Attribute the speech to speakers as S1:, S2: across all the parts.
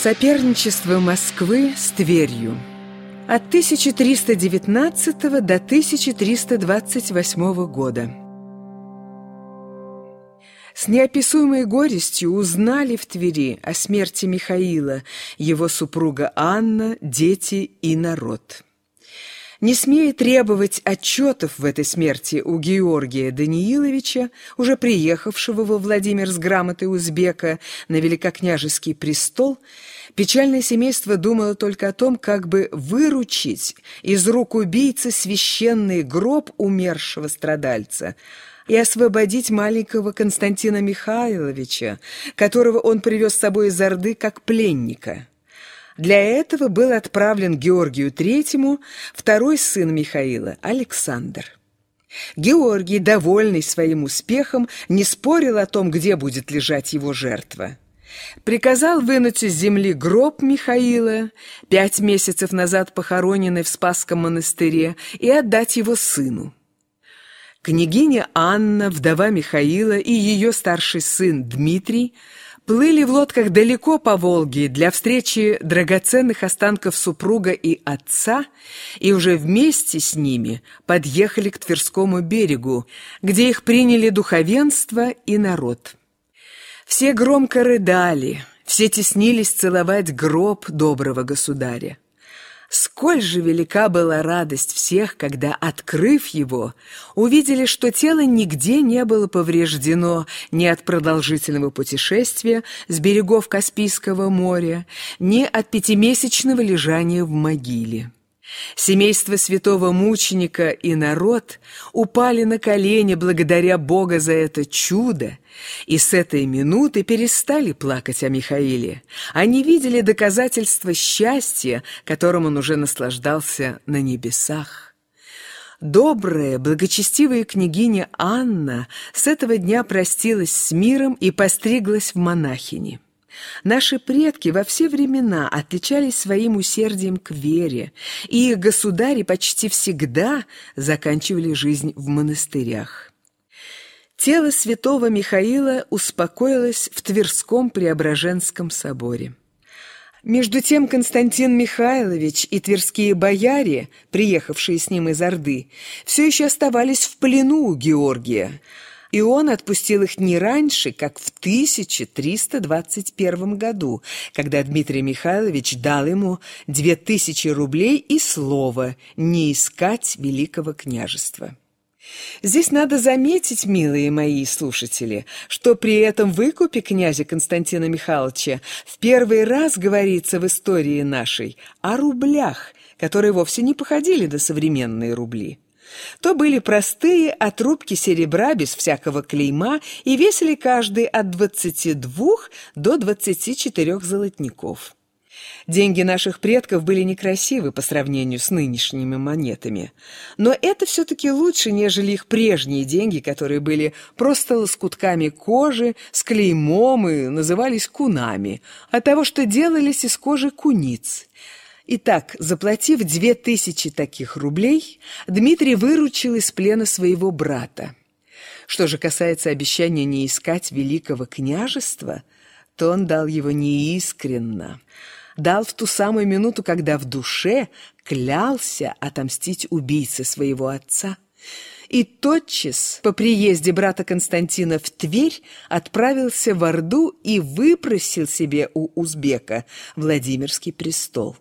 S1: Соперничество Москвы с Тверью от 1319 до 1328 года. С неописуемой горестью узнали в Твери о смерти Михаила, его супруга Анна, дети и народ. Не смея требовать отчетов в этой смерти у Георгия Данииловича, уже приехавшего во Владимир с грамотой узбека на великокняжеский престол, печальное семейство думало только о том, как бы выручить из рук убийцы священный гроб умершего страдальца – и освободить маленького Константина Михайловича, которого он привез с собой из Орды как пленника. Для этого был отправлен Георгию Третьему второй сын Михаила, Александр. Георгий, довольный своим успехом, не спорил о том, где будет лежать его жертва. Приказал вынуть из земли гроб Михаила, пять месяцев назад похороненный в Спасском монастыре, и отдать его сыну. Княгиня Анна, вдова Михаила и ее старший сын Дмитрий плыли в лодках далеко по Волге для встречи драгоценных останков супруга и отца, и уже вместе с ними подъехали к Тверскому берегу, где их приняли духовенство и народ. Все громко рыдали, все теснились целовать гроб доброго государя. Сколь же велика была радость всех, когда, открыв его, увидели, что тело нигде не было повреждено ни от продолжительного путешествия с берегов Каспийского моря, ни от пятимесячного лежания в могиле. Семейство святого мученика и народ упали на колени благодаря Бога за это чудо, и с этой минуты перестали плакать о Михаиле. Они видели доказательство счастья, которым он уже наслаждался на небесах. Добрая, благочестивая княгиня Анна с этого дня простилась с миром и постриглась в монахини. Наши предки во все времена отличались своим усердием к вере, и их государи почти всегда заканчивали жизнь в монастырях. Тело святого Михаила успокоилось в Тверском Преображенском соборе. Между тем Константин Михайлович и тверские бояре, приехавшие с ним из Орды, все еще оставались в плену у Георгия – и он отпустил их не раньше, как в 1321 году, когда Дмитрий Михайлович дал ему 2000 рублей и слово не искать великого княжества. Здесь надо заметить, милые мои слушатели, что при этом выкупе князя Константина Михайловича в первый раз говорится в истории нашей о рублях, которые вовсе не походили на современные рубли то были простые отрубки серебра без всякого клейма и весили каждый от 22 до 24 золотников. Деньги наших предков были некрасивы по сравнению с нынешними монетами. Но это все-таки лучше, нежели их прежние деньги, которые были просто лоскутками кожи с клеймом и назывались кунами, от того, что делались из кожи куниц. Итак, заплатив две тысячи таких рублей, Дмитрий выручил из плена своего брата. Что же касается обещания не искать великого княжества, то он дал его неискренно. Дал в ту самую минуту, когда в душе клялся отомстить убийце своего отца. И тотчас по приезде брата Константина в Тверь отправился в Орду и выпросил себе у узбека Владимирский престол.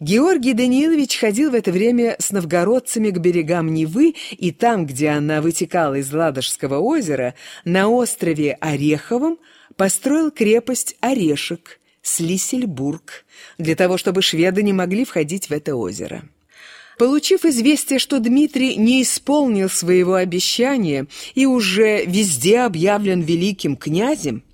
S1: Георгий Данилович ходил в это время с новгородцами к берегам Невы, и там, где она вытекала из Ладожского озера, на острове Ореховом построил крепость Орешек, Слисельбург, для того, чтобы шведы не могли входить в это озеро. Получив известие, что Дмитрий не исполнил своего обещания и уже везде объявлен великим князем,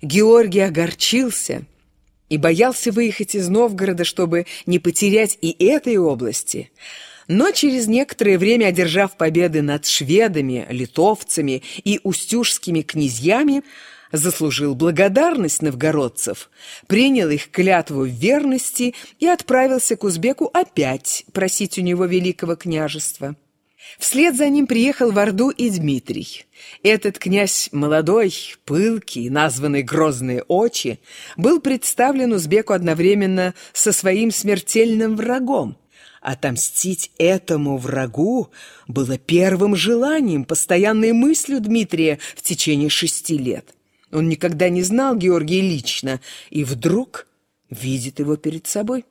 S1: Георгий огорчился – и боялся выехать из Новгорода, чтобы не потерять и этой области. Но через некоторое время, одержав победы над шведами, литовцами и устюжскими князьями, заслужил благодарность новгородцев, принял их клятву верности и отправился к узбеку опять просить у него великого княжества. Вслед за ним приехал в Орду и Дмитрий. Этот князь молодой, пылкий, названный «Грозные очи», был представлен узбеку одновременно со своим смертельным врагом. Отомстить этому врагу было первым желанием, постоянной мыслью Дмитрия в течение шести лет. Он никогда не знал Георгия лично и вдруг видит его перед собой.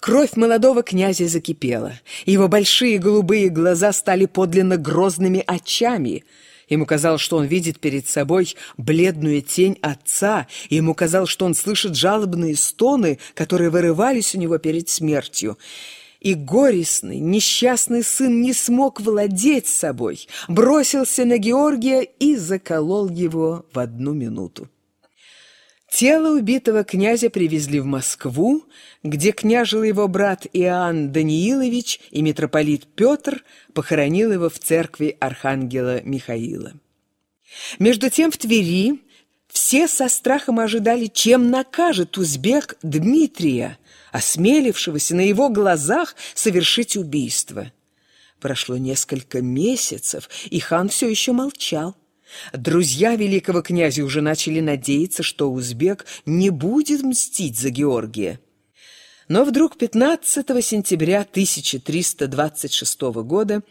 S1: Кровь молодого князя закипела. Его большие голубые глаза стали подлинно грозными очами. Ему казалось, что он видит перед собой бледную тень отца, ему казалось, что он слышит жалобные стоны, которые вырывались у него перед смертью. И горестный, несчастный сын не смог владеть собой, бросился на Георгия и заколол его в одну минуту. Тело убитого князя привезли в Москву, где княжил его брат Иоанн Даниилович и митрополит Петр похоронил его в церкви Архангела Михаила. Между тем в Твери все со страхом ожидали, чем накажет узбек Дмитрия, осмелившегося на его глазах совершить убийство. Прошло несколько месяцев, и хан все еще молчал. Друзья великого князя уже начали надеяться, что узбек не будет мстить за Георгия. Но вдруг 15 сентября 1326 года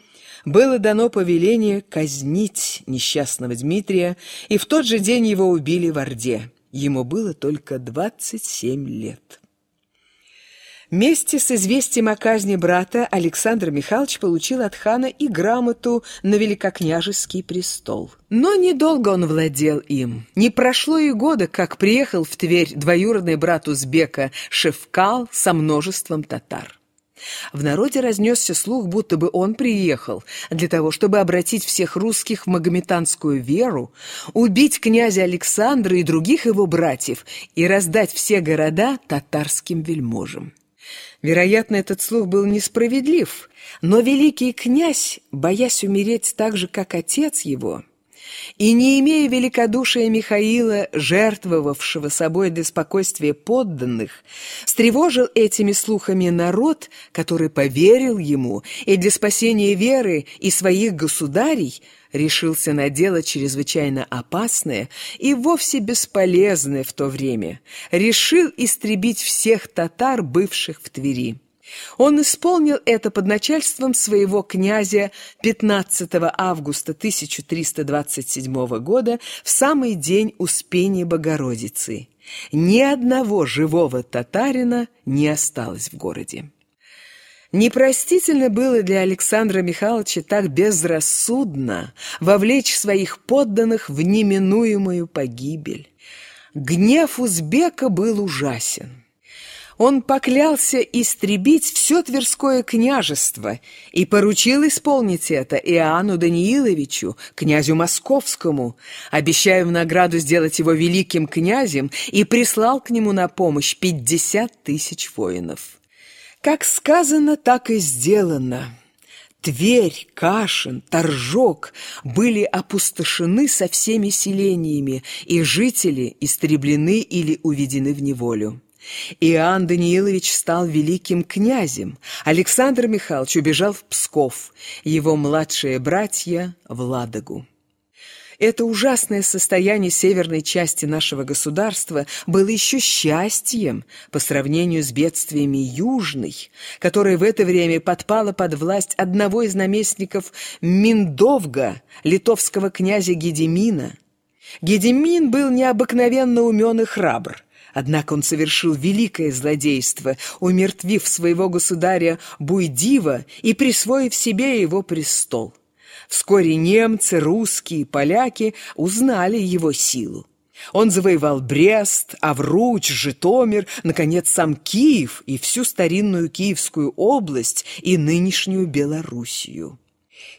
S1: было дано повеление казнить несчастного Дмитрия, и в тот же день его убили в Орде. Ему было только 27 лет. Вместе с известием о казни брата Александр Михайлович получил от хана и грамоту на великокняжеский престол. Но недолго он владел им. Не прошло и года, как приехал в Тверь двоюродный брат Узбека Шевкал со множеством татар. В народе разнесся слух, будто бы он приехал для того, чтобы обратить всех русских в магометанскую веру, убить князя Александра и других его братьев и раздать все города татарским вельможам. Вероятно, этот слух был несправедлив, но великий князь, боясь умереть так же, как отец его, и не имея великодушия Михаила, жертвовавшего собой для спокойствия подданных, встревожил этими слухами народ, который поверил ему, и для спасения веры и своих государей решился на дело чрезвычайно опасное и вовсе бесполезное в то время. Решил истребить всех татар, бывших в Твери. Он исполнил это под начальством своего князя 15 августа 1327 года в самый день Успения Богородицы. Ни одного живого татарина не осталось в городе. Непростительно было для Александра Михайловича так безрассудно вовлечь своих подданных в неминуемую погибель. Гнев узбека был ужасен. Он поклялся истребить все Тверское княжество и поручил исполнить это Иоанну Данииловичу, князю московскому, обещая в награду сделать его великим князем и прислал к нему на помощь пятьдесят тысяч воинов. Как сказано, так и сделано. Тверь, Кашин, Торжок были опустошены со всеми селениями, и жители истреблены или уведены в неволю. Иоанн Даниилович стал великим князем, Александр Михайлович убежал в Псков, его младшие братья – в Ладогу. Это ужасное состояние северной части нашего государства было еще счастьем по сравнению с бедствиями южной, которая в это время подпала под власть одного из наместников Миндовга, литовского князя Гедемина. Гедемин был необыкновенно умен и храбр. Однако он совершил великое злодейство, умертвив своего государя Буйдива и присвоив себе его престол. Вскоре немцы, русские, поляки узнали его силу. Он завоевал Брест, Авруч, Житомир, наконец, сам Киев и всю старинную Киевскую область и нынешнюю Белоруссию.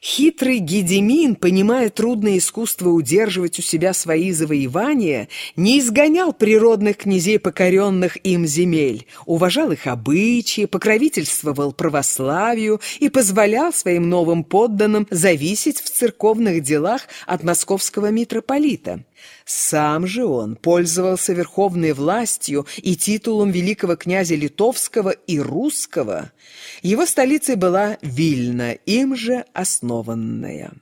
S1: Хитрый Гедемин, понимая трудное искусство удерживать у себя свои завоевания, не изгонял природных князей покоренных им земель, уважал их обычаи, покровительствовал православию и позволял своим новым подданным зависеть в церковных делах от московского митрополита – Сам же он пользовался верховной властью и титулом великого князя Литовского и Русского. Его столицей была Вильна, им же основанная.